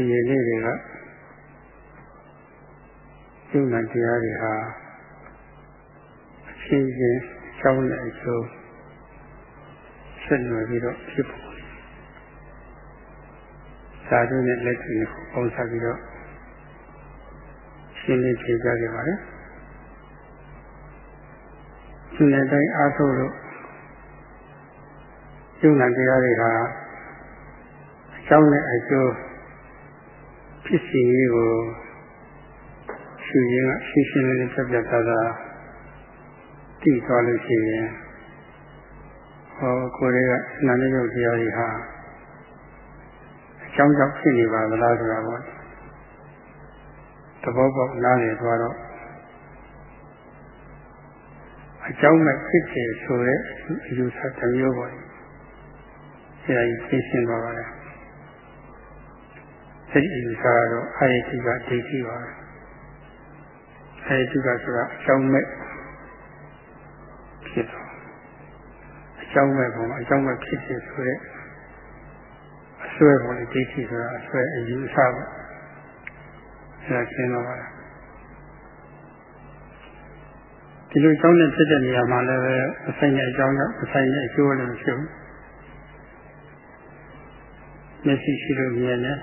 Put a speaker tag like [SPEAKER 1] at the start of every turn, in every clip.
[SPEAKER 1] ဒီနေ့တွေကယုံနာတရားတွေဟာအချင်းချင်းရှောင်းတဲ့အကျိုးဆက်နွယ်ပြီးတော့ဖြစ်ပေါ်စာချုပ်နဲ့လက်တွေ့ကိုပုံစံပြီးတော့ရှင်းလင်းဖြေကြခဲ့ပါတယ်ဒီနေ့တိုင်းအားထုတ်လို့ယုံနာတရားတွေဟာအကြောင်းနဲ့အကျိုး ဖြစ်စီရေးကိုရှုရင်းကရှင်းရှင်းလင်းလင်းပြပြသားသားသိသွားလို့ရှိရင်ဟောကိုယ်တွေကနာမည်ရုပ်တရားတွေဟာအကြောင်းကြောင့်ဖြစ်နေပါသလားဆိုတာပေါ့သဘောပေါက်နားလည်သွားတော့အကြောင်းမဲ့ဖြစ်တယ်ဆိုတဲ့အယူဆတစ်မျိုးပေါ့ဆရာကြီးသိရှင်းသွားပါတယ် အဲဒီအယူဆကတော့အာယတိကဒိဋ္ဌိပါပဲအာယတိကဆိုတာအကြောင်းမဲ့ဖြစ်တော့အကြောင်းမဲ့ပုံအကြောင်းမဲ့ဖြစ်တယ်ဆိုတဲ့အစွဲပုံဒိဋ္ဌိဆိုတာအစွဲအယူဆပေါ့အဲဒါရှင်းတော့ပါတယ်ဒီလိုအကြောင်းနဲ့ဖြစ်တဲ့နေရာမှာလည်းပဲအဆိုင်ရဲ့အကြောင်းကြောင့်အဆိုင်ရဲ့အကျိုးလည်းမရှိဘူးမျက်စိရှိလို့မြင်တယ်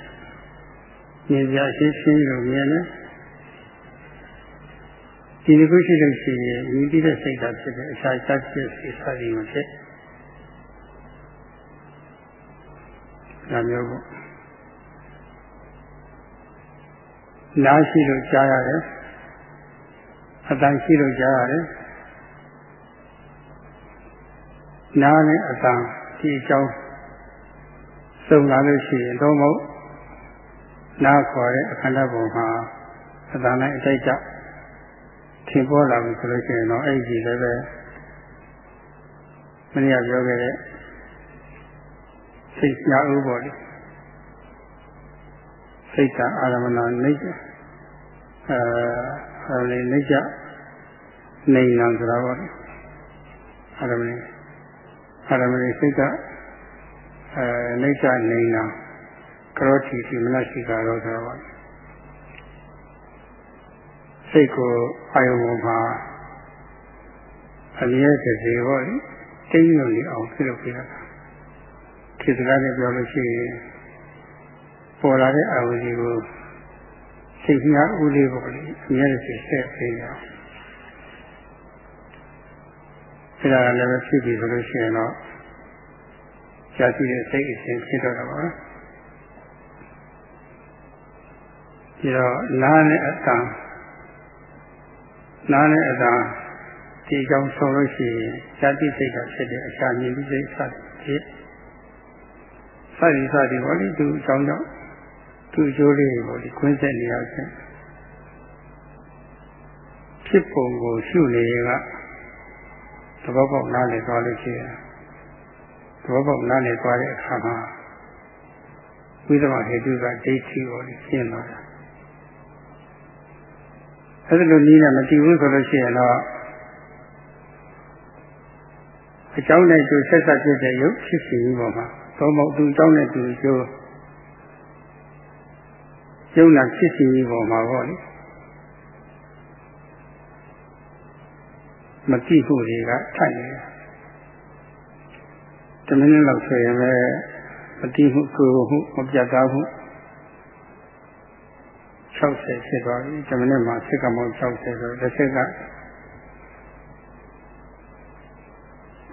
[SPEAKER 1] မြင်ကြရှင်းရှင်းလို့မြင်တယ်ဒီလိုရှိလို့ရှိရင်မြင်ပြီးတဲ့စိတ်ဓာတ်ဖြစ်တဲ့အခြားသတ်ဖြစ်စိတ်စားရင်းဖြစ်ဒါမျိုးပေါ့နားရှိလို့ကြားရတယ်အတန်ရှိလို့ကြားရတယ်နားနဲ့အတန်ဒီအကြောင်းစုံလာလို့ရှိရင်တော့မဟုတ် နားခေါ်တဲ့အခန္ဓာပုံမှာအတန်နဲ့အတိုက်ကြထင်ပေါ်လာပြီဆိုလို့ရှိရင်တော့အဲ့ဒီလည်းပဲမင်းကပြောခဲ့တဲ့စိတ်ညာဥပေါ်လေစိတ်ကအာရမဏနိစ္စအဲအဲဒီနိစ္စနေနံဆိုတာပေါ့အာရမဏအာရမဏစိတ်ကအဲနိစ္စနေနံ ကရောတိတိမနရှိကာရောဆိုတာပေါ့စိတ်ကိုအာယုံပေါ်မှာအမြဲတစေပေါ့လေတိတ်ညွတ်နေအောင်ပြုလုပ်ပြရတာခေတ်စကားနဲ့ပြောလို့ရှိရင်ပေါ်လာတဲ့အာဝဇီကိုစိတ်များဦးလေးပေါ့လေအမြဲတစေဆက်ပေးရအောင်အဲဒါလည်းပဲဖြစ်ပြီဆိုလို့ရှိရင်တော့ကြာရှိတဲ့စိတ်အစဉ်ဖြစ်တော့တာပါ ဒီတော့နားနဲ့အတန်နားနဲ့အတန်ဒီကြောင့်ဆိုလို့ရှိရင်ဇာတိစိတ်ကဖြစ်တဲ့အခြားမြင်ပြီးစိတ်စသည်ဖြစ်စသည်စသည်ပေါ့လေသူအကြောင်းကြောင့်သူအကျိုးလေးပေါ့လေခွင်းဆက်နေရခြင်းဖြစ်ပုံကိုရှုနေရင်ကသဘောပေါက်နားလည်သွားလို့ရှိရင်သဘောပေါက်နားလည်သွားတဲ့အခါမှာဝိသမဟေတုကဒိဋ္ဌိကိုရှင်းသွားတာ အဲ့ဒါလိုနည်းနဲ့မတည်ဘူးဆိုလို့ရှိရင်တော့အကြောင်းနဲ့ကျိုးဆက်ဆက်ဖြစ်တဲ့ရုပ်ဖြစ်စီပေါ်မှာသုံးဖို့သူအကြောင်းနဲ့သူကျိုးယုံနာဖြစ်စီပေါ်မှာပေါ့လေမတိမှုတွေကထပ်နေတယ်တမင်းလောက်ဆိုရင်ပဲမတိမှုကိုမှုမပြတ်သားမှု 60ဖြစ်သွားပြီဒီမနေ့မှာစက်ကမော60ဆိုတစ်ဆက်က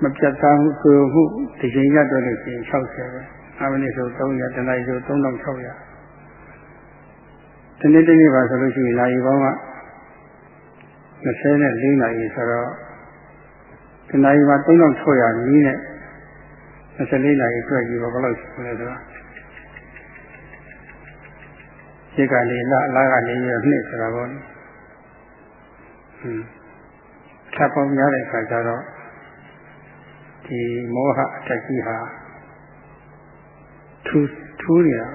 [SPEAKER 1] မပြတ်သားမှုကိုမှုဒီချိန်ရတော့လို့ရှိရင်60ပဲအမနစ်ဆို300တနင်္လာဆို3600ဒီနေ့တနေ့ပါဆိုလို့ရှိရင်လာရီပေါင်းက24နာရီဆိုတော့ဒီနာရီမှာ3600နီးနဲ့24နာရီအတွက်ကြီးတော့ဘယ်လောက်ရှိလဲဆိုတော့ စိတ်ကနေလအလားကနေရနှစ်ဆိုတာပေါ့ဟွန်းထပ်ပေါင်းများတဲ့အခါကျတော့ဒီမောဟအတက်ကြီးဟာထူးထူးနေတာ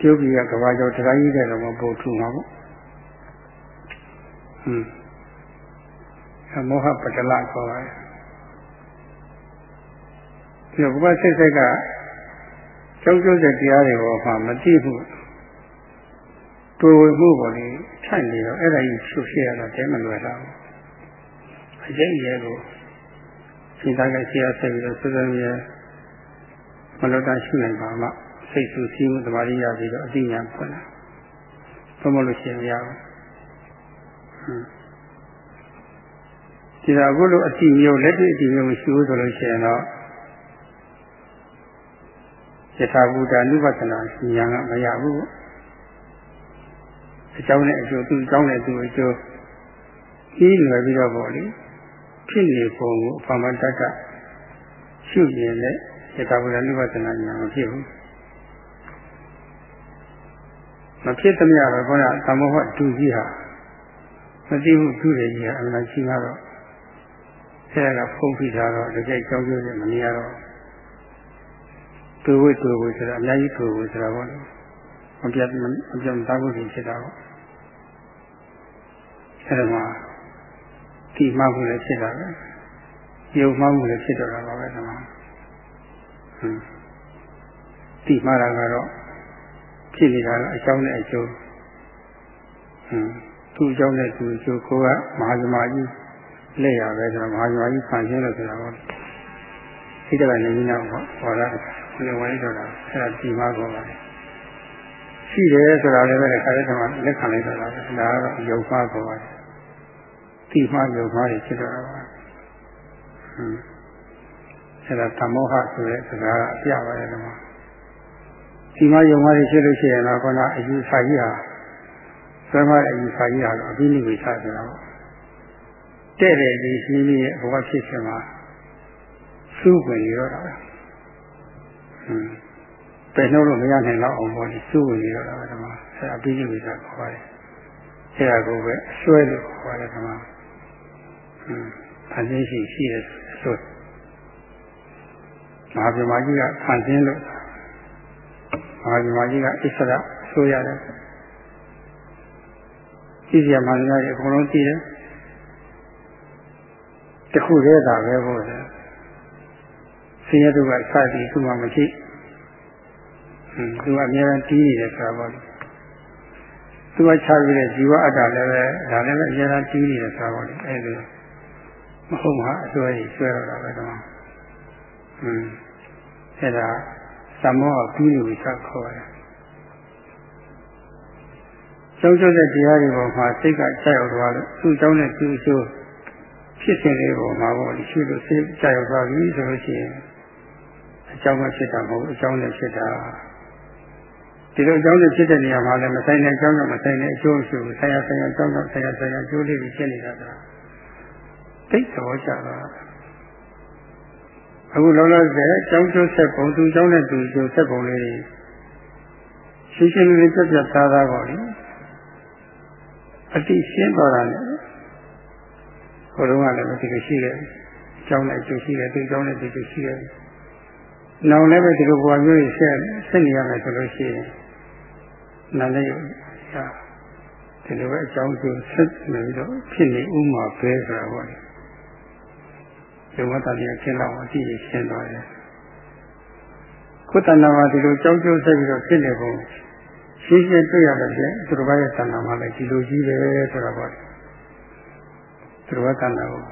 [SPEAKER 1] ကျုပ်ကြီးကကဘာကျော်တရားကြီးတဲ့တော့မပို့ထူမှာပေါ့ဟွန်းမောဟပတ္တလခေါ်ပါတယ်ဒီဘုရားစိတ်စိတ်ကကျော င်းကျိုးတဲ့တရားတွေပေါ်မှာမသိဘူးတွေ့ဝမှုပေါ်လေထိုက်နေတော့အဲ့ဒါကြီးဖြုတ်ရှင်းရတော့တဲမလွယ်တော့အကျိတ်ရဲကိုစိတ်သားကဆရာဆက်ပြီးတော့စစမြဲမလွတ်တရှိနိုင်ပါမှစိတ်ဆူဆီးမှုတမာရီရပြီးတော့အသိဉာဏ်ဖွင့်လာဘာမလို့ရှင်မရဘူးဒီတော့အခုလိုအတိမျိုးလက်တွေ့အတိမျိုးမရှိဘူးဆိုလို့ရှိရင်တော့ ယထာဘူတာနုပသနာဉာဏ်ကမရဘူးအကြောင်းနဲ့အကျိုးသူ့အကြောင်းနဲ့သူ့အကျိုးကြီးလွယ်ပြီးတော့ပေါ့လေဖြစ်နေပုံကိုအဖမတတ်ကရှုမြင်တဲ့ယထာဘူတာနုပသနာဉာဏ်မဖြစ်ဘူးမဖြစ်သမျှတော့ခေါင်းကသမဝတ်ဒုကြီးဟာမသိဘူးဒုရကြီးဟာအမှန်ရှိမှာတော့ဆရာကဖုံးပြထားတော့တကယ်ကြောင်းကျိုးနဲ့မနေရတော့ တူဝိတူဝိဆိုတာအများကြီးတူဝိဆိုတာပေါ့လေမပြတ်မပြတ်သားဖို့ဖြစ်တာပေါ့အဲဒါမှဒီမှမှုလည်းဖြစ်တာပဲယုံမှမှုလည်းဖြစ်တော့တာပါပဲဒီမှာဟွန်းဒီမှတာကတော့ဖြစ်နေတာကအကြောင်းနဲ့အကျိုးဟွန်းသူ့အကြောင်းနဲ့သူ့အကျိုးကိုကမဟာဇမကြီးလက်ရပဲဆိုတော့မဟာဇမကြီးဖန်ဆင်းလို့ဆိုတာပေါ့ဒီကလည်းနေနေတာပေါ့ဟောတာ ဒီဝိုင်းတော့တာအဲ့ဒါဒီမှာခေါ်ပါတယ်ရှိတယ်ဆိုတာလည်းပဲခါရတဲ့မှာလက်ခံလိုက်တော့တာဒါကတော့ယုံမှားခေါ်ပါတယ်ဒီမှာယုံမှားရဖြစ်တော့တာပါဟွန်းအဲ့ဒါသမောဟဆိုတဲ့စကားအပြပါတယ်ဒီမှာဒီမှာယုံမှားရဖြစ်လို့ရှိရင်တော့ခေါင်းအယူဆကြီးဟာဆွဲမတဲ့အယူဆကြီးဟာတော့အပြီးနိဗ္ဗာန်ဆိုတာပေါ့တဲ့တဲ့ဒီရှင်ကြီးရဲ့ဘဝဖြစ်ခြင်းမှာစူးဝင်ရတော့တာ ပဲပယ်နှုတ်လို့မရနိုင်တော့အောင်ပေါ့ဒီစူးဝင်ရတော့တာပဲဒီမှာအဲအပြီးနိဗ္ဗာန်ခေါ်ပါတယ်အဲဒါကိုပဲအစွဲလို့ခေါ်ပါတယ်ဒီမှာဟွန်းဖန်ဆင်းရှိရှိတဲ့ဆိုမဟာပြမကြီးကဖန်ဆင်းလို့မဟာပြမကြီးကအစ္ဆရဆိုရတယ်ကြည့်ရမှလည်းအကုန်လုံးသိတယ်တခုတည်းသာပဲပေါ့လေ ဆင်းရဲဒုက္ခစသည်သူမှမရှိသူကအများကြီးတီးနေတယ်ဆိုတာပေါ့သူကခြားပြီးတဲ့ဇီဝအတ္တလည်းပဲဒါလည်းပဲအများကြီးတီးနေတယ်ဆိုတာပေါ့အဲဒီမဟုတ်မှာအစွဲကြီးဆွဲတော့တာပဲတော့ဟွန်းအဲဒါသမောပြီးလို့စခေါ်တယ်ကျောင်းကျောင်းတဲ့တရားတွေပေါ်မှာစိတ်ကကြောက်သွားလို့သူ့ကျောင်းနဲ့သူ့အကျိုးဖြစ်စဉ်လေးပေါ်မှာပေါ့ဒီရှိလို့စိတ်ကြောက်သွားပြီဆိုလို့ရှိရင် အကြောင်းကဖြစ်တာမဟုတ်အကြောင်းနဲ့ဖြစ်တာဒီလိုအကြောင်းနဲ့ဖြစ်တဲ့နေရာမှာလည်းမဆိုင်တဲ့အကြောင်းကမဆိုင်တဲ့အကျိုးရှိဘူးဆိုင်ရဆိုင်ရအကြောင်းကဆိုင်ရဆိုင်ရအကျိုးလေးပြီးဖြစ်နေတာကသိသဘောကျတာအခုလောလောဆယ်အကြောင်းကျိုးဆက်ပုံသူအကြောင်းနဲ့သူအကျိုးဆက်ပုံလေးရှင်းရှင်းလင်းလင်းပြတ်ပြတ်သားသားပေါ့လေအတိရှင်းသွားတာနဲ့ဟိုတုန်းကလည်းဒီလိုရှိတယ်အကြောင်းနဲ့အကျိုးရှိတယ်သူအကြောင်းနဲ့ဒီလိုရှိတယ် နောင်လည်းပဲဒီလိုဘဝမျိုးကြီးဆက်ဆက်နေရမယ်ဆိုလို့ရှိရင်နာလည်းရဒီလိုပဲအကြောင်းကျိုးဆက်နေပြီးတော့ဖြစ်နေဥမာပဲဆိုတာပေါ့လေဒီဝတ္တတရားရှင်းတော့အကြည့်ရှင်းသွားတယ်ကိုယ်တဏ္ဍာမှာဒီလိုကြောက်ကြိုးဆက်ပြီးတော့ဖြစ်နေပုံရှင်းရှင်းတွေ့ရတဲ့ဖြင့်သူတော်ဘာရဲ့တဏ္ဍာမှာလည်းဒီလိုကြီးပဲဆိုတာပေါ့သူတော်ဘာတဏ္ဍာကို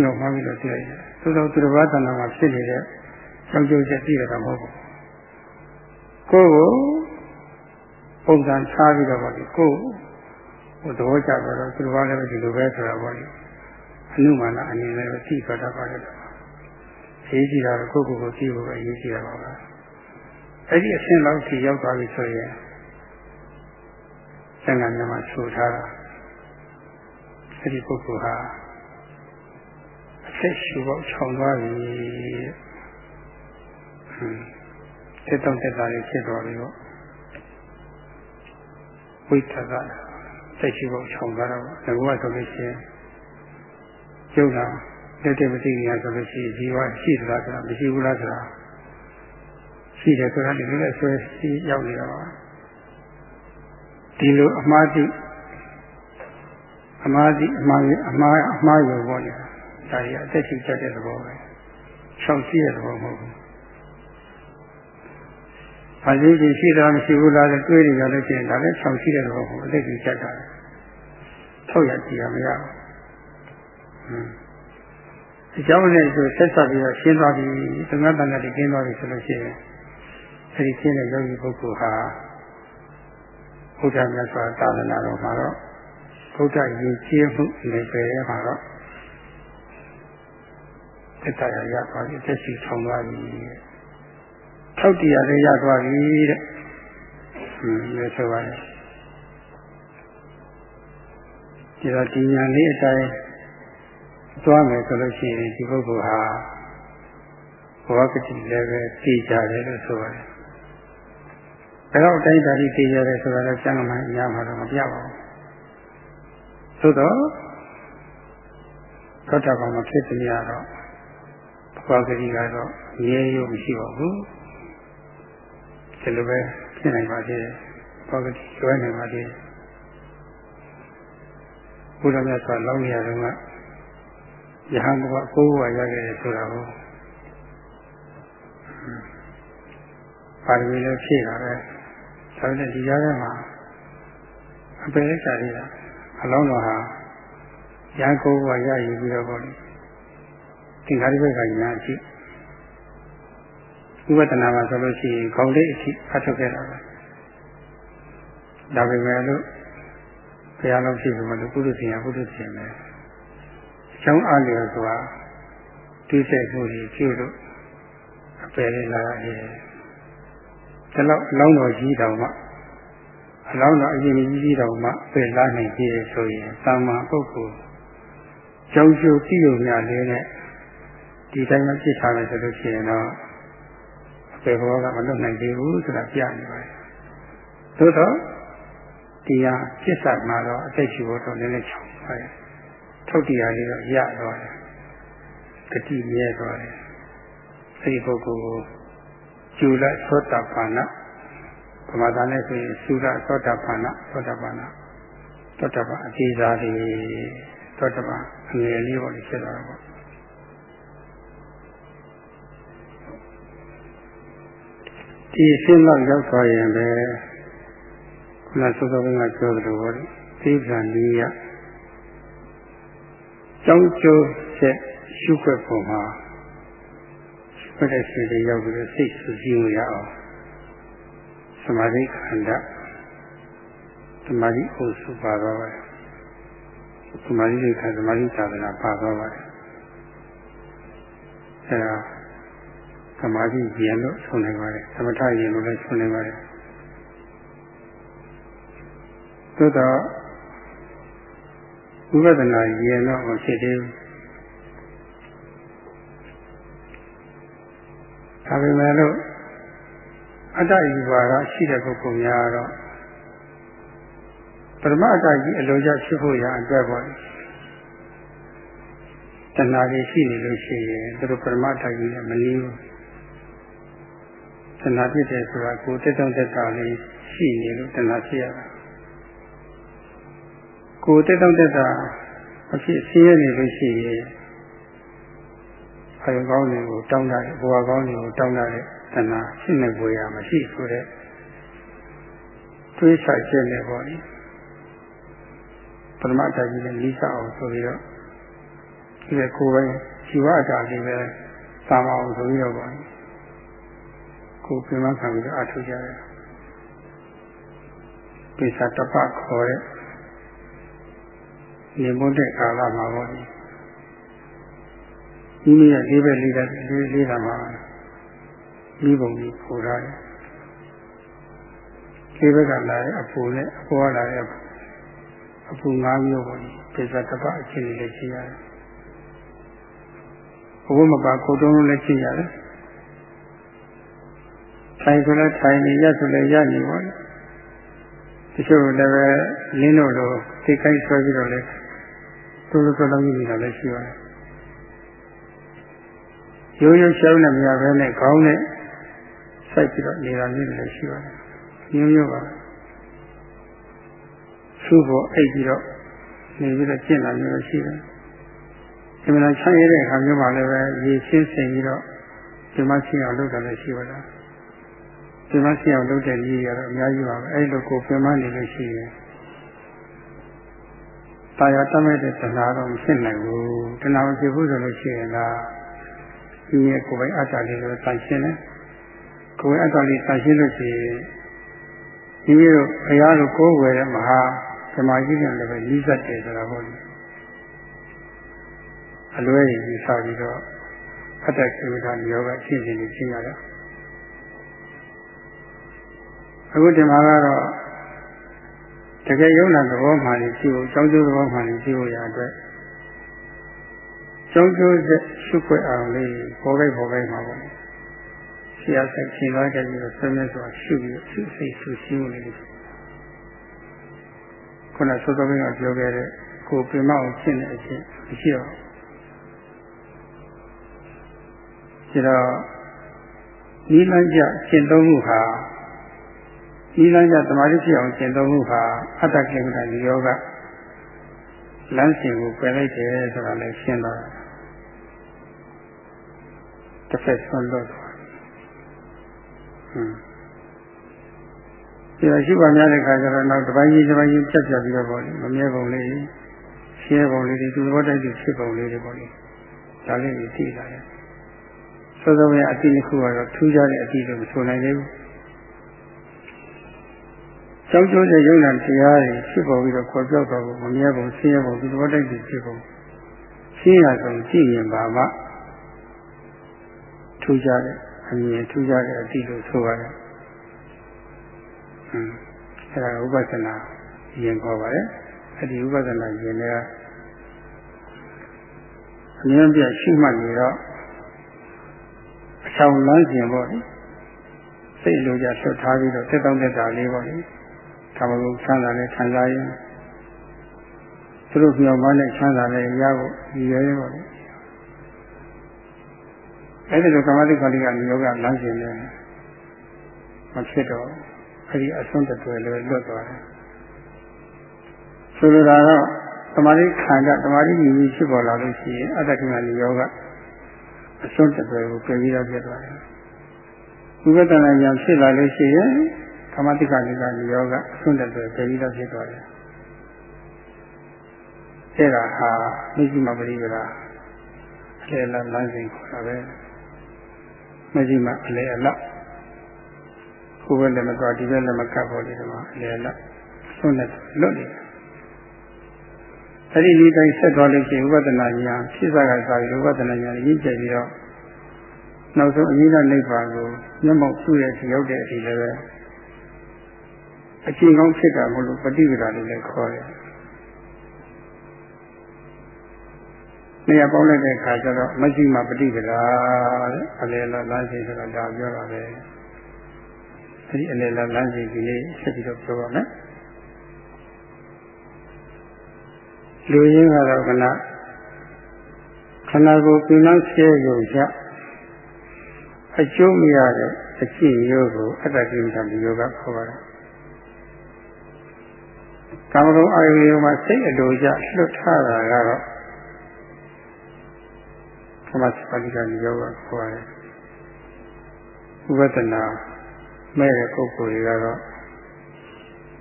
[SPEAKER 1] ညှော်မှပြီးတော့တွေ့ရတယ်သို့သောသူတော်ဘာတဏ္ဍာမှာဖြစ်နေတဲ့ ကြောက်ကြိုးချက်သိရတာမဟုတ်ဘူးကိုယ်ကိုပုံစံချားပြီးတော့ပေါ့ဒီကိုယ်ဟိုသဘောကျတော့သူတော်ဘာလည်းဒီလိုပဲဆိုတာပေါ့ဒီအနုမာနအနေနဲ့သိကြတာပါလေရေးကြည့်တာကိုကိုကိုကြည့်ဖို့ပဲရေးကြည့်ရပါပါအဲ့ဒီအဆင့်လောက်ထိရောက်သွားပြီဆိုရင်သံဃာများမှာဆိုထားတာအဲ့ဒီပုဂ္ဂိုလ်ဟာအသက်ရှူပေါက်ခြောင်သွားပြီ ဟွန်းတက်တော့တက်တာလေးဖြစ်သွားပြီပေါ့ဝိသကသက်ရှူပေါက်ခြောင်သွားတော့ငါကဆိုလို့ရှိရင်ကျုပ်လားလက်တမသိနေရဆိုလို့ရှိရင်ဇီဝရှိသလားဆိုတာမရှိဘူးလားဆိုတာရှိတယ်ဆိုတာဒီလိုနဲ့ဆွဲရှိရောက်နေတာပါဒီလိုအမှားတိအမှားတိအမှားအမှားအမှားရုံပေါ့လေဒါကြီးအသက်ကြီးချက်တဲ့သဘောပဲရှောင်ရှိတဲ့သဘောမဟုတ်ဘူး။ ဘာလို့ရှိတာမရှိဘူးလားတွေးနေကြလို့ရှိရင်ဒါလည်းဆောင်ရှိတဲ့ဘောကိုအသိကြီးချက်တာ။ထုတ်ရကြည့်ရမရဘူး။ဟွန်းအကြောင်းနဲ့ဆိုဆက်ဆက်ပြီးတော့ရှင်းသွားပြီသံဃာတန်ခါတွေကျင်းသွားပြီဆိုလို့ရှိရင်အဲဒီရှင်းတဲ့ယောဂီပုဂ္ဂိုလ်ဟာဘုရားမြတ်စွာသာသနာတော်မှာတော့ဘုရားယဉ်ကျေးမှုနေပယ်ရမှာတော့တက်တရရသွားပြီတက်စီဆောင်သွားပြီ ထောက်တရားလည်းရသွားပြီတဲ့ဟင်းလည်းဆိုပါလေဒီတော့ဒီညာလေးအတိုင်းသွားမယ်ဆိုလို့ရှိရင်ဒီပုဂ္ဂိုလ်ဟာဘဝကတိလည်းပဲသိကြတယ်လို့ဆိုပါတယ်။ဒါတော့အတိုင်းဓာတိသိရတယ်ဆိုတာလည်းကျမ်းဂန်အများမှာတော့မပြပါဘူး။သို့တော့သောတာပန်မဖြစ်တဲ့ရတော့ဘဝကတိကတော့ငြင်းရုံမရှိပါဘူး။ ဒီလိုပဲဖြစ်နိုင်ပါသေးတယ်။ဘဝကတိကျွဲနိုင်ပါသေးတယ်။ဘုရားမြတ်စွာလောင်းနေရတော့ယဟန်ဘဝကိုးဘဝရခဲ့တယ်ဆိုတာကိုပါရမီလည်းဖြည့်တာပဲဒါပေမဲ့ဒီကြားထဲမှာအပေလက်ချာလေးတာအလုံးတော်ဟာရန်ကိုးဘဝရယူပြီးတော့ပေါ့လေသင်္ခါရိပ္ပကညာရှိ ဥပဒနာမှာဆိုလို့ရှိရင်ခေါင်းလေးအထိဖတ်ထုတ်ခဲ့တာပဲဒါပေမဲ့လို့ဘုရားလုံးရှိပြီမလို့ပုရုษင်ရပုရုษင်ပဲကျောင်းအားလျော်စွာတူးဆက်မှုကြီးပြုလို့အပယ်လေးလာရတယ်။ဒါတော့အလောင်းတော်ကြီးတော်မှအလောင်းတော်အရင်ကြီးကြီးတော်မှပယ်လာနိုင်ပြီဆိုရင်သာမန်ပုဂ္ဂိုလ်ကျောင်းကျိုးကြည့်ုံရလေးနဲ့ဒီတိုင်းမဖြစ်ထားမယ်ဆိုလို့ရှိရင်တော့အ ပယ်ဘောကမလွတ်နိုင်သေးဘူးဆိုတာပြနေပါတယ်။သို့တော့ဒီဟာဖြစ်စာမှာတော့အသက်ရှူဖို့တော့နည်းနည်းချောင်းပါတယ်။ထုတ်တရားလေးတော့ရတော့တယ်ဂတိမြဲတော့တယ်အဲဒီပုဂ္ဂိုလ်ကိုကျူလသောတာပန္နပမာသာနဲ့ဆိုရင်သုရသောတာပန္နသောတာပန္နသောတာပန်အသေးစားလေးသောတာပန်အငယ်လေးပေါ့လေဖြစ်သွားတော့ပေါ့ ဒီအရှင်းလောက်ရောက်သွားရင်ပဲခုနသုသောဘုရားပြောသလိုပေါ့လေသိက္ခာလေးရကြောင်းကျိုးချက်ရှုခွက်ပုံမှာဘယ်တဲ့စိတ်တွေရောက်ပြီးစိတ်ဆူကြည့်လို့ရအောင်သမာဓိခန္ဓာသမာဓိအုပ်စုပါတော့ပါတယ်သမာဓိခန္ဓာသမာဓိသာသနာပါတော့ပါတယ်အဲဒါ သမာဓိဉာဏ်လို့ဆိုနိုင်ပါတယ်သမထဉာဏ်လို့လည်းဆိုနိုင်ပါတယ်သို့တော့ဝိပဿနာဉာဏ်တော့မဖြစ်သေးဘူးဒါပေမဲ့လို့အတ္တယူပါကရှိတဲ့ပုဂ္ဂိုလ်များတော့ပရမအတ္တကြီးအလိုကျဖြစ်ဖို့ရအတွက်ပေါ့တဏှာကြီးရှိနေလို့ရှိရင်သူတို့ပရမအတ္တကြီးနဲ့မနည်းဘူး တဏှာဖြစ်တယ်ဆိုတာကိုတက်တောင့်တက်တာလေးရှိနေလို့တဏှာဖြစ်ရတာကိုတက်တော့တက်တာအဖြစ်ဆင်းရဲနေလို့ရှိရင်အယုံကောင်းတွေကိုတောင်းတာဘဝကောင်းတွေကိုတောင်းတာတဲ့တဏှာရှင်းနေပေါ်ရမရှိဆိုတဲ့တွေးချချက်နဲ့ပေါ့လေပရမတ္တကြီးနဲ့လိစအောင်ဆိုပြီးတော့ဒီကကိုယ်ပဲជីဝအတားလေးပဲသာမအောင်ဆိုပြီးတော့ပေါ့ ကိုယ်ပြင်မခံပြီးတော့အထောက်ကြတယ်ပိဿတပခေါ်တဲ့နေမွတ်တဲ့ကာလမှာပေါ့ဒီမိမိရဲ့လေးပဲလေးတဲ့လေးလေးတာမှာမိဘုံကြီးပို့ထားတယ်လေးဘက်ကလာတဲ့အပူနဲ့အပေါ်ကလာတဲ့အပူ၅မျိုးပေါ့ဒီပိဿတပအချင်းလေးလည်းရှိရတယ်ဘုမပါကိုတုံးလုံးလည်းရှိရတယ် ထိုင်ဆိုလည်းထိုင်နေရဆိုလည်းရနေပါလေတချို့လည်းပဲလင်းတို့လိုသိခိုင်းဆွဲပြီးတော့လည်းတိုးတိုးတော်တော်ကြီးနေတာလည်းရှိပါတယ်ရိုးရိုးရှောင်းနေမရဘဲနဲ့ခေါင်းနဲ့စိုက်ပြီးတော့နေတာမျိုးလည်းရှိပါတယ်မျိုးမျိုးပါသူ့ကိုအိတ်ပြီးတော့နေပြီးတော့ကျင့်လာမျိုးရှိတယ်ဒီမှာချမ်းရတဲ့အခါမျိုးမှာလည်းပဲရေရှင်းစင်ပြီးတော့ဒီမှာရှင်းအောင်လုပ်တာလည်းရှိပါလား ပြင်မဆင်းအောင်လုပ်တဲ့ကြီးရတော့အများကြီးပါပဲအဲ့လိုကိုပြင်မနေလို့ရှိရင်တာယာတတ်မဲ့တဲ့တဏှာတော့မဖြစ်နိုင်ဘူးတဏှာမဖြစ်ဘူးဆိုလို့ရှိရင်လားဒီရဲ့ကိုယ်ပိုင်အတ္တလေးကိုတန်ရှင်းတယ်ကိုယ်ပိုင်အတ္တလေးတန်ရှင်းလို့ရှိရင်ဒီလိုဘုရားလိုကိုယ်ဝယ်တဲ့မဟာဓမ္မကြီးကလည်းပဲဤစက်တယ်ဆိုတာဟုတ်တယ်အလွဲကြီးစပြီးတော့အတ္တကိဝိဒယောဂရှင်းရှင်းလေးရှင်းရတယ် အခုဒီမှာကတော့တကယ်ယုံနာသဘောမှန်ကြီးရှိဖို့ကြောင်းကျိုးသဘောမှန်ကြီးရှိဖို့ရအတွက်ကြောင်းကျိုးဆက်ရှုခွက်အောင်လေးပေါ်လိုက်ပေါ်လိုက်မှာပေါ့ဆရာဆက်ရှင်သွားကြပြီးတော့ဆွေးနွေးစွာရှုပြီးရှုစိတ်ရှုရှင်းလို့လေးခုနသောတော်ဘင်းကပြောခဲ့တဲ့ကိုပြမအောင်ရှင်းတဲ့အချင်းမရှိတော့ဒါတော့နိလန်းကြရှင်းသုံးမှုဟာ ဤလမ်းကြသမာဓိဖြစ်အောင်ကျင့်သုံးမှုဟာအတ္တကိမ္မတာယောဂလမ်းစဉ်ကိုပယ်လိုက်တယ်ဆိုတာလည်းရှင်းသွားတယ်တစ်ဖက်ဆွလို့ဟွန်းဒီလိုရှိပါများတဲ့ခါကျတော့နောက်တစ်ပိုင်းကြီးတစ်ပိုင်းကြီးပြတ်ပြတ်ပြီးတော့ပေါ့လေမမြဲပုံလေးရှင်းပုံလေးတွေသူသဘောတိုက်သူဖြစ်ပုံလေးတွေပေါ့လေဒါလေးကိုသိလာတယ်စောစောကအတိတစ်ခုကတော့ထူးခြားတဲ့အတိလို့မဆိုနိုင်သေးဘူး ကြောက်ကြတဲ့ယုံနာတရားတွေဖြစ်ပေါ်ပြီးတော့ခေါ်ပြောက်တော့မမြဲပုံဆင်းရဲပုံဒီသဘောတိုက်ပြီးဖြစ်ပုံရှင်းရဆုံးကြည့်ရင်ပါမှထူးခြားတဲ့အမြင်ထူးခြားတဲ့အတိလို့ဆိုရတယ်။ဟွန်းအဲဒါဥပဒနာရင်ခေါ်ပါတယ်။အဲဒီဥပဒနာရင်တွေကအမြင်ပြရှိမှတ်နေတော့အဆောင်လမ်းစဉ်ပေါ့လေ။စိတ်လိုကြဆွတ်ထားပြီးတော့တက်တောင့်တက်တာလေးပေါ့လေ။ ကာမဂုဏ်ချမ်းသာနဲ့ခံစားရင်သူတို့မြောက်မနဲ့ချမ်းသာနဲ့ရဖို့ရည်ရွယ်ပါလေအဲ့ဒီလိုကာမတိခန္ဓာကနေယောဂလမ်းစဉ်နဲ့မဖြစ်တော့အဲ့ဒီအဆုံးတတွေလည်းလွတ်သွားတယ်ဆိုလိုတာတော့သမာဓိခန္ဓာသမာဓိညီညီဖြစ်ပေါ်လာလို့ရှိရင်အတ္တကိမယောဂအဆုံးတတွေကိုပြင်ပြီးတော့ဖြစ်သွားတယ်ဝိပဿနာဉာဏ်ဖြစ်လာလို့ရှိရင် ကမ္မတိကနိကယောဂအစွန့်တဲ့ပြည်ပြီးတော့ဖြစ်သွားတယ်။အဲဒါဟာမရှိမပရိပဒါအလေလလမ်းစဉ်ခေါ်တာပဲ။မရှိမအလေအလကိုယ်ပဲလည်းမကွာဒီပဲလည်းမကပ်ပေါ်ဒီမှာအလေအလစွန့်တဲ့လွတ်နေတယ်။အဲ့ဒီဒီတိုင်းဆက်သွားလို့ရှိရင်ဥပဒနာညာဖြစ်စားကစားပြီးဥပဒနာညာရင်းကျက်ပြီးတော့နောက်ဆုံးအနည်းနဲ့နိဗ္ဗာန်ကိုမျက်မှောက်ပြုရဲ့ရောက်တဲ့အချိန်လည်း အချိန်ကောင်းဖြစ်တာမလို့ပฏิပဒါလို့လည်းခေါ်တယ်။နေရာပေါင်းလိုက်တဲ့အခါကျတော့မရှိမှပฏิပဒါတဲ့အလေလလမ်းစီဆိုတာဒါပြောတာပဲ။အဲဒီအလေလလမ်းစီဒီလေးဆက်ပြီးတော့ပြောပါမယ်။လူရင်းကတော့ကနခန္ဓာကိုယ်ပြင်းလို့ဆဲရုံချအကျိုးမရတဲ့အကျင့်ရိုးကိုအတ္တကိမ္မတံယောဂခေါ်ပါတယ် ကာမဂုဏ်အာယုံမှာစိတ်အလိုကျလွတ်ထားတာကတော့သမစပါဠိကယောဂခေါ်ရတယ်ဥပဒနာမဲ့တဲ့ပုဂ္ဂိုလ်တွေကတော့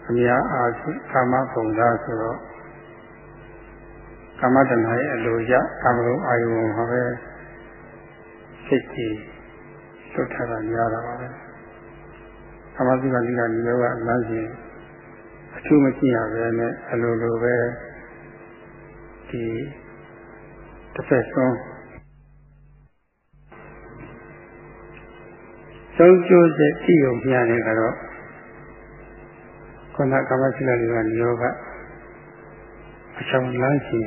[SPEAKER 1] အများအားဖြင့်ကာမပုံသားဆိုတော့ကာမတဏ္ဍာရဲ့အလိုကျကာမဂုဏ်အာယုံမှာပဲစိတ်ကြီးလွတ်ထားတာများတာပါပဲကာမစိကတိကယောဂလမ်းစဉ် အထူးမကြည့်ရပဲနဲ့အလိုလိုပဲဒီတစ်ဖက်ဆုံးသုံးကျိုးတဲ့ကြည့်ုံပြရတယ်ကတော့ခုနကမ္မစိလတွေကယောကအချောင်းလမ်းစီ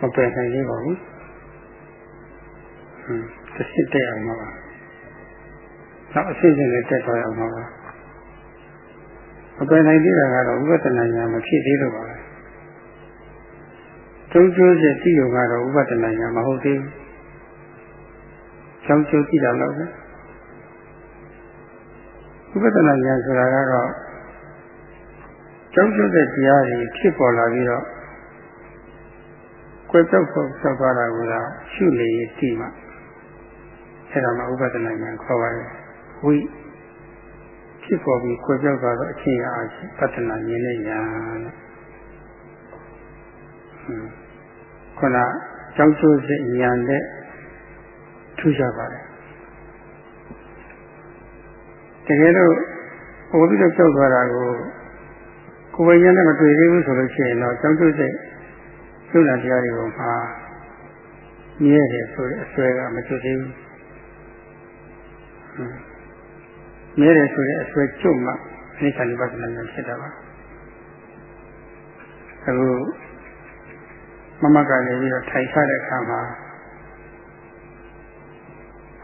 [SPEAKER 1] မပယ်နိုင်သေးပါဘူးဟွန်းတစ်စစ်တက်အောင်ပါနောက်အစစ်စစ်နဲ့တက်သွားအောင်ပါ မပယ်နိုင်သေးတာကတော့ဥပဒနာညာမဖြစ်သေးလို့ပါပဲကျုံကျိုးစေတိယုံကတော့ဥပဒနာညာမဟုတ်သေးဘူးကျောင်းကျိုးကြည့်တာတော့ပဲဥပဒနာညာဆိုတာကတော့ကျောင်းကျိုးတဲ့တရားတွေဖြစ်ပေါ်လာပြီးတော့ကွယ်ပြောက်ဖို့ဆောက်သွားတာကရှုလေတိမှအဲ့ဒါမှဥပဒနာညာခေါ်ပါတယ်ဝိ ဖြစ်ပေါ်ပြီးခွဲပြောက်သွားတော့အချင်းရာအချင်းပတ္တနာမြင်တဲ့ညာတဲ့ခုနကြောက်ကျိုးစိတ်ညာတဲ့ထူးခြားပါတယ်တကယ်လို့ပို့ပြီးတော့ကြောက်သွားတာကိုကိုယ်ဝိညာဉ်နဲ့မတွေ့သေးဘူးဆိုလို့ရှိရင်တော့ကြောက်ကျိုးစိတ်ကျုပ်လာတရားတွေကိုမှာမြဲတယ်ဆိုတဲ့အစွဲကမကျွတ်သေးဘူး မြဲတယ်ဆိုတဲ့အစွဲကျုပ်မှအနိစ္စနိဗ္ဗာန်ဉာဏ်ဖြစ်တာပါအခုမမကနေပြီးတော့ထိုင်ချတဲ့အခါမှာ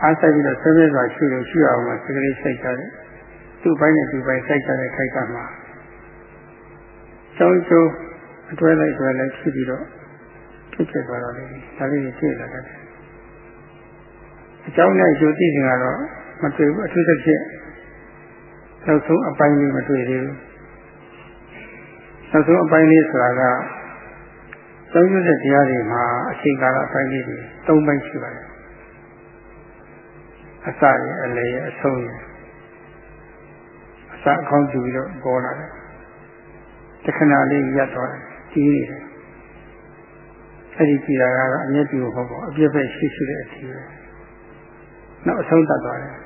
[SPEAKER 1] အားဆိုင်ပြီးတော့ဆွေးနွေးစွာရှိလို့ရှိအောင်မှစကလေးစိတ်ကြတယ်သူ့ဘိုင်းနဲ့သူ့ဘိုင်းစိုက်ကြတဲ့ခိုက်ကမှာကျောင်းကျိုးအတွဲလိုက်တွဲလိုက်ဖြစ်ပြီးတော့ဖြစ်ဖြစ်သွားတော့လေဒါလေးကိုတွေ့လာတယ်အကြောင်းနဲ့အကျိုးသိစဉ်ကတော့မတွေ့ဘူးအထူးသဖြင့် နောက်ဆုံးအပိုင်းလေးမတွေ့သေးဘူးနောက်ဆုံးအပိုင်းလေးဆိုတာကသုံးရတဲ့တရားတွေမှာအချိန်ကာလအပိုင်းလေးတွေ၃ပိုင်းရှိပါတယ်အစရအလေရအဆုံးရအစအကောင်းကြည့်ပြီးတော့ပေါ်လာတယ်တခဏလေးရပ်သွားတယ်ကြီးနေတယ်အဲ့ဒီကြည်တာကတော့အမျက်ပြူဟုတ်ပေါ့အပြစ်ပဲရှိရှိတဲ့အထီးပဲနောက်အဆုံးသတ်သွားတယ်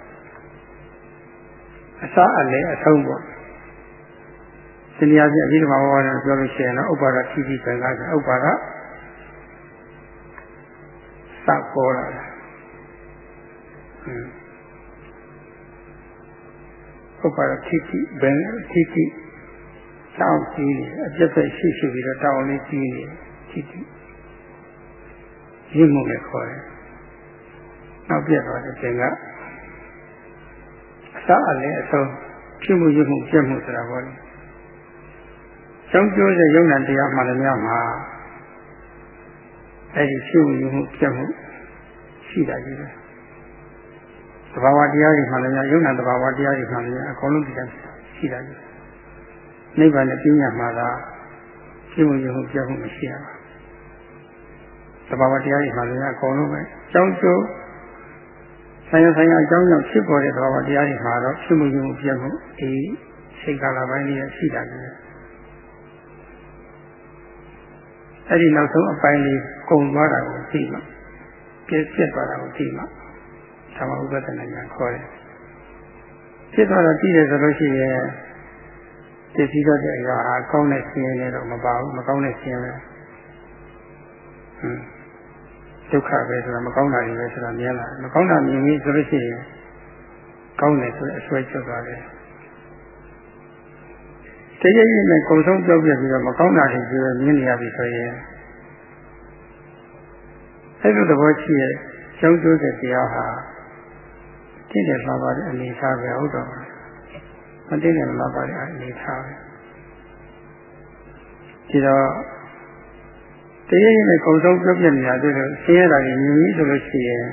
[SPEAKER 1] အစအလေအဆုံးပေါ့စင်တရားပြအဘိဓမ္မာဘောဓပြောလို့ရှိရင်တော့ဥပါဒတိတိခံကားဥပါဒစပေါ်လာတယ်ဥပါဒတိတိဘယ်တိတိတောင်းကြည့်နေအပြစ်ပဲရှိရှိပြီးတော့တောင်းလေးကြည့်နေတိတိရင်းမှုနဲ့ခေါ်တယ်နောက်ပြတ်သွားတဲ့ချိန်က အစအလည်းအဆုံးဖြစ်မှုရင်းမှုပြတ်မှုဆိုတာပေါ့လေကျောင်းကျိုးတဲ့ယုံနာတရားမှလည်းများမှာအဲဒီဖြစ်မှုရင်းမှုပြတ်မှုရှိတာကြီးပဲသဘာဝတရားတွေမှလည်းများယုံနာသဘာဝတရားတွေမှလည်းများအကုန်လုံးဒီတိုင်းရှိတာကြီးနိဗ္ဗာန်နဲ့ပြညာမှာသာဖြစ်မှုရင်းမှုပြတ်မှုမရှိရပါသဘာဝတရားတွေမှလည်းအကုန်လုံးပဲကျောင်းကျိုး ဆိုင်ရဆိုင်ရအကြောင်းကြောင့်ဖြစ်ပေါ်တဲ့သဘာဝတရားတွေမှာတော့ဖြစ်မှုခြင်းပြတ်မှုဒီစိတ်ကာလပိုင်းလေးရှိတာပဲအဲ့ဒီနောက်ဆုံးအပိုင်းလေးကုံသွားတာကိုသိမှပြည့်ပြတ်သွားတာကိုသိမှသမဥပဒနာညာခေါ်တယ်ဖြစ်သွားတော့သိတယ်ဆိုလို့ရှိရင်သိသိတော့တဲ့အရာဟာကောင်းတဲ့ဆင်းရဲနဲ့တော့မပါဘူးမကောင်းတဲ့ဆင်းရဲပဲဟွန်း ဒုက္ခပဲဆိုတာမကောင်းတာတွေပဲဆိုတာမြင်လာမကောင်းတာမြင်ပြီးဆိုလို့ရှိရင်ကောင်းတယ်ဆိုအဆွဲချုပ်သွားတယ်တကယ်ကြီးနဲ့ကုံဆုံးပြောပြပြီးတော့မကောင်းတာတွေပြောမြင်နေရပြီဆိုရင်အဲ့လိုသဘောရှိရဲ့ကျောင်းကျိုးတဲ့တရားဟာတည်တယ်လာပါတဲ့အနေထားပဲဟုတ်တော့မတည်တယ်လာပါတဲ့အနေထားပဲဒီတော့ တရားရင်နဲ့ကုံဆုံးပြုတ်ပြနေတာတွေ့လို့ဆင်းရဲတာကြီးမြင်ပြီဆိုလို့ရှိရင်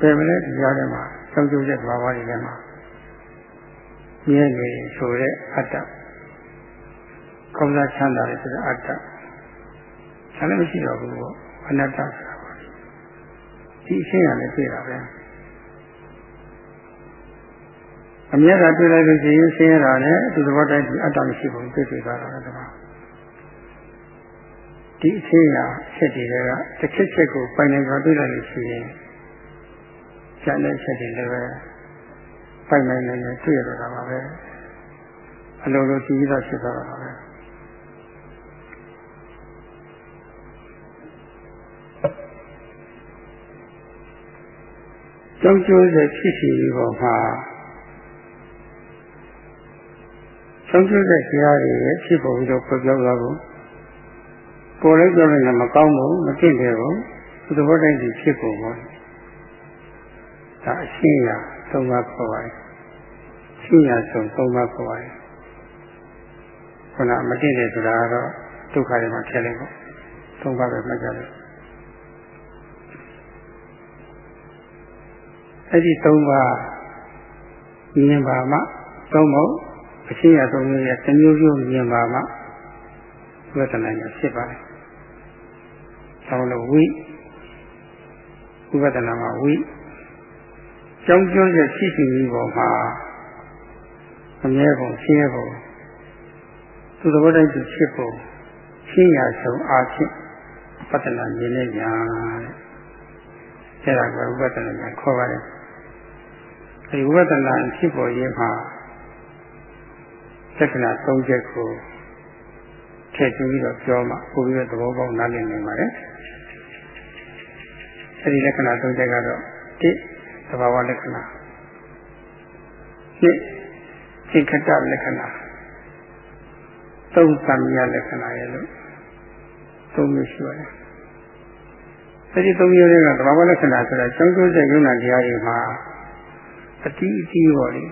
[SPEAKER 1] ဘယ်မလဲဒီကြားထဲမှာသုံးကျိုးတဲ့ဘာဝတွေထဲမှာမြဲနေဆိုတဲ့အတ္တကောင်းစားချမ်းသာတယ်ဆိုတဲ့အတ္တဆံလည်းမရှိတော့ဘူးပေါ့အနတ္တဆိုတာပါဒီအရှင်းရလည်းတွေ့တာပဲအမြဲတမ်းတွေ့လိုက်လို့ရှိရင်ဆင်းရဲတာနဲ့ဒီသဘောတိုင်းဒီအတ္တမရှိဘူးတွေ့တွေ့သွားတာလည်းတပါး ဒီအချင်းရာချက်တွေကတစ်ချက်ချက်ကိုပိုင်နိုင်စွာတွေ့လိုက်လို့ရှိရင်ကျန်တဲ့ချက်တွေလည်းပဲပိုင်နိုင်နိုင်နဲ့တွေ့ရတာပါပဲအလိုလိုကြည့်ပြီးတော့ဖြစ်သွားတာပါပဲကျောင်းကျိုးတဲ့ဖြစ်စီပေါ်မှာကျောင်းကျိုးတဲ့တရားတွေရဲ့ဖြစ်ပေါ်ပြီးတော့ပြောပြသွားဖို့ ကိုယ်လည်းပြောလိုက်လည်းမကောင်းဘူးမသိတယ်ဘူးသူသဘောတိုင်းဒီဖြစ်ပုံပေါ့ဒါအရှင်းရသုံးပါးခေါ်ပါတယ်ရှင်းရဆုံးသုံးပါးခေါ်ပါတယ်ခုနမသိတယ်ဆိုတာကတော့ဒုက္ခတွေမှာထည့်လိုက်ပေါ့သုံးပါးပဲမှတ်ကြတယ်အဲ့ဒီသုံးပါးမြင်ပါမှသုံးဖို့အရှင်းရသုံးမျိုးရဲ့တစ်မျိုးမျိုးမြင်ပါမှဝေဒနာညာဖြစ်ပါတယ် ဆောင်းလို့ဝိဥပဒနာမှာဝိကျောင်းကျွန်းရဲ့ရှိရှိကြီးပေါ်မှာမြဲပုံရှင်းရပုံသူသဘောတိုင်းသူဖြစ်ပုံရှင်းရဆုံးအားဖြင့်ပတ္တနာမြင်နေညာတဲ့အဲဒါကဝိပဿနာညာခေါ်ပါတယ်အဲဒီဝိပဿနာဖြစ်ပေါ်ရေးမှာလက္ခဏာ၃ချက်ကိုထည့်သွင်းပြီးတော့ပြောမှပိုပြီးတော့သဘောပေါက်နားလည်နိုင်ပါတယ် အဲဒီလက္ခဏာ၃ချက်ကတော့၁သဘာဝလက္ခဏာ၂သင်္ခတလက္ခဏာသုံးသံမြလက္ခဏာရဲ့လို့သုံးမျိုးရှိပါတယ်အဲဒီသုံးမျိုးတွေကသဘာဝလက္ခဏာဆိုတာကျောင်းကျိုးတဲ့ယုံနာတရားတွေမှာအတိအကျပေါ့လေ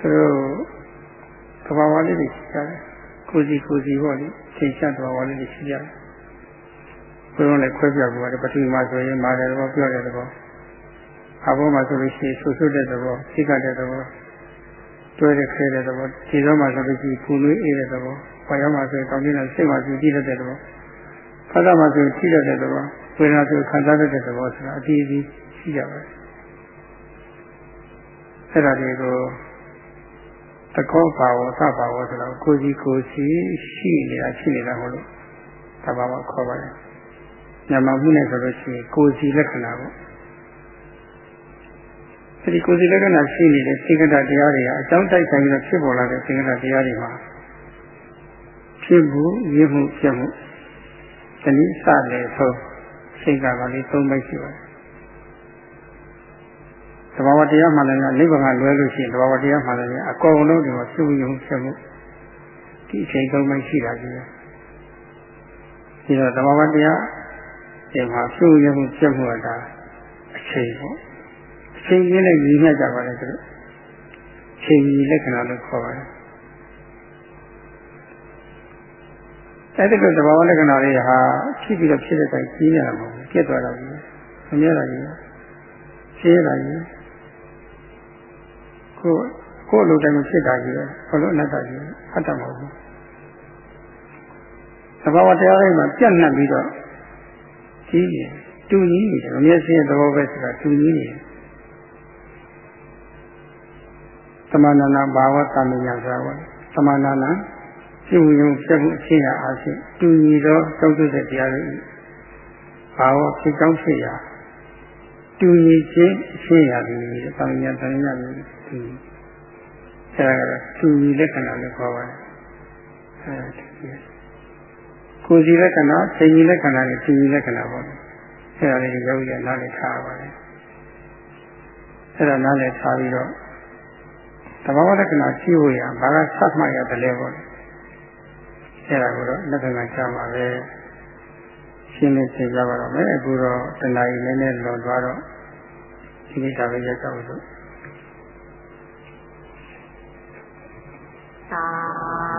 [SPEAKER 1] သူတို့သဘာဝလေးတွေရှိကြတယ်ကိုစီကိုစီပေါ့လေသင်္ချသဘာဝလေးတွေရှိကြတယ် ဘုရားလည်းခွဲပြပြပါတယ်ပထမဆိုရင်မာတယ်တော့ပြောတယ်တော့အဘောမှာဆိုလို့ရှိရင်ဆူဆူတဲ့သဘောသိကတဲ့သဘောတွဲတဲ့ခဲတဲ့သဘောခြေတော်မှာဆိုလို့ရှိရင်ပူနွေးအေးတဲ့သဘော။ဘာရောက်မှာဆိုရင်တောင်းတင်းတဲ့စိတ်မှာကြည့်တတ်တဲ့သဘော။ဖတ်တာမှာဆိုကြည့်တတ်တဲ့သဘော။ဝေဒနာဆိုခံစားတတ်တဲ့သဘောဆိုတာအတီးအီးရှိကြပါတယ်။အဲ့ဒါတွေကိုတကောပါဝသပါဝဆိုတော့ကိုကြီးကိုစီရှိနေတာရှိနေတာဟုတ်လို့သဘာဝခေါ်ပါတယ်။ ညမမှုနဲ့ဆိုလို့ရှိရင်ကိုစီလက္ခဏာပေါ့အဲဒီကိုယ်စီလက္ခဏာရှိနေတဲ့သင်္ကတတရားတွေကအကြောင်းတိုက်ဆိုင်ပြီးတော့ဖြစ်ပေါ်လာတဲ့သင်္ကတတရားတွေမှာဖြစ်မှုရင်းမှုဖြစ်မှုတနည်းစတယ်ဆုံးစိတ်ကပါလေးသုံးပိုင်းရှိပါတယ်သဘာဝတရားမှလည်းနိဗ္ဗာန်ကလွဲလို့ရှိရင်သဘာဝတရားမှလည်းအကုန်လုံးဒီမှာဖြစ်မှုရင်းမှုဖြစ်မှုဒီအချိန်သုံးပိုင်းရှိတာကြီးတယ်ဒီတော့သဘာဝတရား ဒီမှာဖြစ်မှုရင်းမှုဖြစ်မှုကဒါအချိန်ပေါ့ချိန်ကြီးနဲ့ညီမျှကြပါလေသူတို့ချိန်ကြီးလက္ခဏာလို့ခေါ်ပါတယ်အဲ့ဒီလိုသဘာဝလက္ခဏာတွေဟာဖြစ်ပြီးတော့ဖြစ်တဲ့တိုင်ကြီးနေတာမဟုတ်ဘူးပြတ်သွားတာကြီးမမြဲတာကြီးရှင်းတာကြီးကိုကိုလိုတိုင်းမဖြစ်တာကြီးဘလို့အနတ္တကြီးအတ္တမဟုတ်ဘူးသဘာဝတရားတွေမှာပြတ်နှက်ပြီးတော့ ကြီးတယ်တူညီနေတယ်မမြဲစင်းသဘောပဲဆိုတာတူညီနေတယ်သမဏနာဘာဝသမိညာဆိုတာပေါ့သမဏနာရှိဝိယုံဖြစ်မှုအရှင်းရအားဖြင့်တူညီသောတောက်တဲ့တရားတွေဘာဝဖြစ်ကောင်းဖြစ်ရာတူညီခြင်းအရှင်းရသည်သမိညာသမိညာမျိုးတူအဲဒါတူညီလက္ခဏာလို့ခေါ်ပါတယ်အဲဒီ ကိုယ်စီလက္ခဏာစိတ်ကြီးလက္ခဏာနဲ့တူညီလက္ခဏာပေါ့အဲဒါလေးရုပ်ရနားလည်ထားပါတယ်အဲဒါနားလည်ထားပြီးတော့သဘာဝလက္ခဏာရှိဖို့ရဘာကစမှတ်ရတယ်လဲပေါ့အဲ့ဒါကိုတော့လက္ခဏာချမှာပဲရှင်းနေသိကြပါတော့မယ်အခုတော့တဏှာကြီးနည်းနည်းလွန်သွားတော့ဒီနေ့ဒါပဲရက်ကြအောင်လို့
[SPEAKER 2] သာ